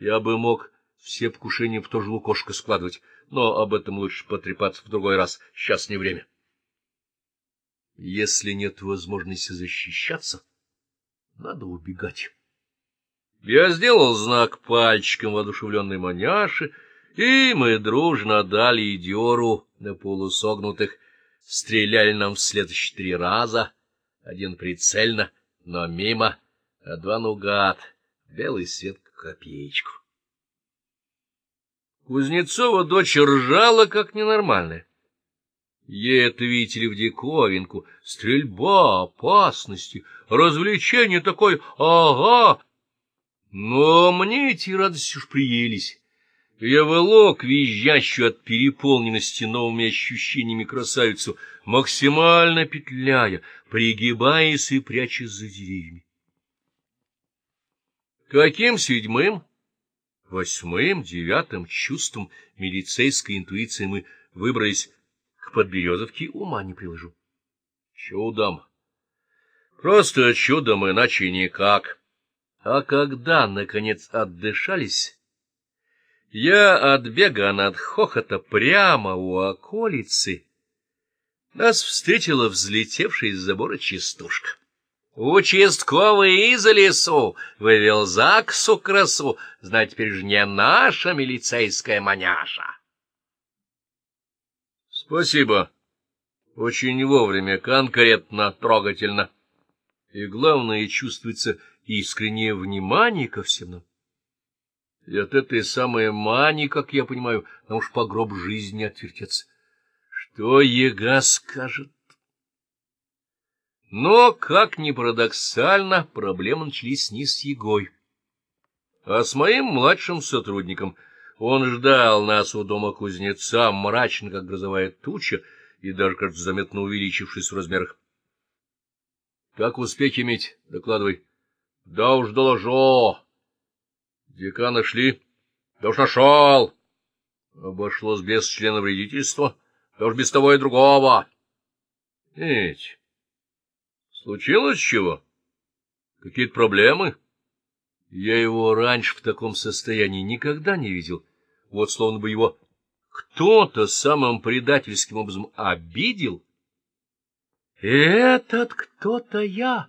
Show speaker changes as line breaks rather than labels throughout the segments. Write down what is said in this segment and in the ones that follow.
Я бы мог все покушения в то же лукошко складывать, но об этом лучше потрепаться в другой раз, сейчас не время. Если нет возможности защищаться, надо убегать. Я сделал знак пальчиком воодушевленной маняши, и мы дружно дали идиору на полусогнутых, стреляли нам вслед четыре раза, один прицельно, но мимо, а два наугад, белый свет копеечку. Кузнецова дочь ржала, как ненормальная. Ей это, видите ли, в диковинку. Стрельба, опасности, развлечение такое, ага. Но мне эти радости уж приелись. Я волок, визжащую от переполненности новыми ощущениями красавицу, максимально петляя, пригибаясь и прячась за деревьями. Каким седьмым, восьмым, девятым чувством милицейской интуиции мы выбрались к Подберезовке, ума не приложу. Чудом. Просто чудом, иначе никак. А когда, наконец, отдышались, я от бега, от хохота прямо у околицы нас встретила взлетевшая из забора частушка. Участковый из лесу вывел ЗАГСу красу, знать теперь же не наша милицейская маняша. Спасибо. Очень вовремя, конкретно, трогательно. И главное, чувствуется искреннее внимание ко всем нам. И от этой самой мани, как я понимаю, нам уж по гроб жизни отвертеться. Что ега скажет? Но, как ни парадоксально, проблемы начались не с Егой, а с моим младшим сотрудником. Он ждал нас у дома кузнеца, мрачно, как грозовая туча, и даже, кажется, заметно увеличившись в размерах. — Как успехи иметь? — докладывай. — Да уж доложу. — Дика нашли? — Да уж нашел. — Обошлось без члена вредительства. Да уж без того и другого. — Эть... Случилось чего? Какие-то проблемы? Я его раньше в таком состоянии никогда не видел. Вот словно бы его кто-то самым предательским образом обидел. Этот кто-то я.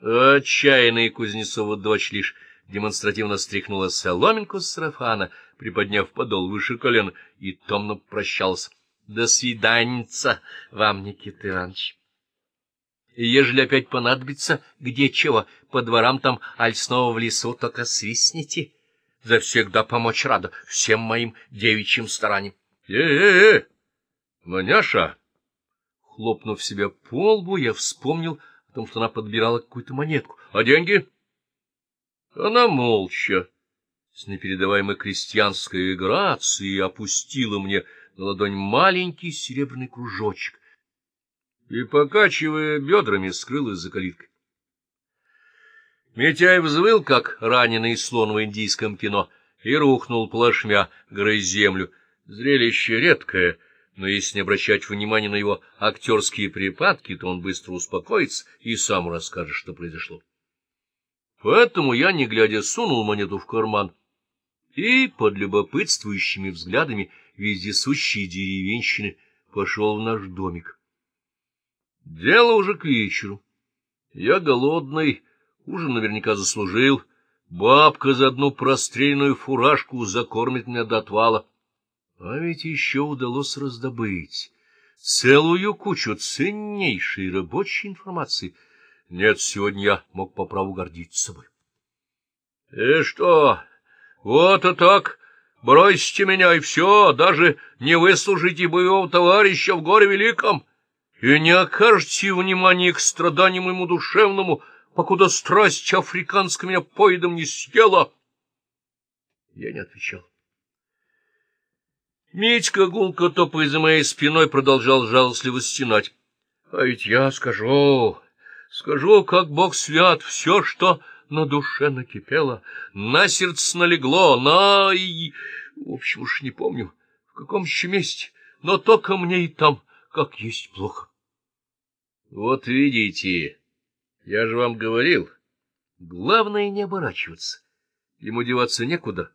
Отчаянная Кузнецова дочь лишь демонстративно стряхнула соломинку с сарафана, приподняв подол выше колена, и томно прощался. — До свиданьца вам, Никита Иванович и ежели опять понадобится где чего, по дворам там, аль снова в лесу, только свистните. Завсегда помочь рада всем моим девичьим стараниям. Э, э, э, Маняша! Хлопнув себя по лбу, я вспомнил о том, что она подбирала какую-то монетку. А деньги? Она молча, с непередаваемой крестьянской грацией, опустила мне на ладонь маленький серебряный кружочек, и, покачивая бедрами, скрылась за калиткой. Митяй взвыл, как раненый слон в индийском кино, и рухнул плашмя, грызь землю. Зрелище редкое, но если не обращать внимания на его актерские припадки, то он быстро успокоится и сам расскажет, что произошло. Поэтому я, не глядя, сунул монету в карман и, под любопытствующими взглядами вездесущей деревенщины, пошел в наш домик. Дело уже к вечеру. Я голодный, ужин наверняка заслужил. Бабка за одну простреленную фуражку закормит меня до отвала. А ведь еще удалось раздобыть целую кучу ценнейшей рабочей информации. Нет, сегодня я мог по праву гордиться собой. — И что, вот и так бросьте меня, и все, даже не выслужите боевого товарища в горе великом? — и не окажете внимания к страданиям моему душевному, покуда страсть африканская меня поедом не съела. Я не отвечал. Митька, гулко топая за моей спиной, продолжал жалостливо стенать. А ведь я скажу, скажу, как Бог свят, все, что на душе накипело, на сердце налегло, на... и... В общем уж не помню, в каком еще месте, но только мне и там, как есть плохо. Вот видите, я же вам говорил, главное не оборачиваться, Ему деваться некуда.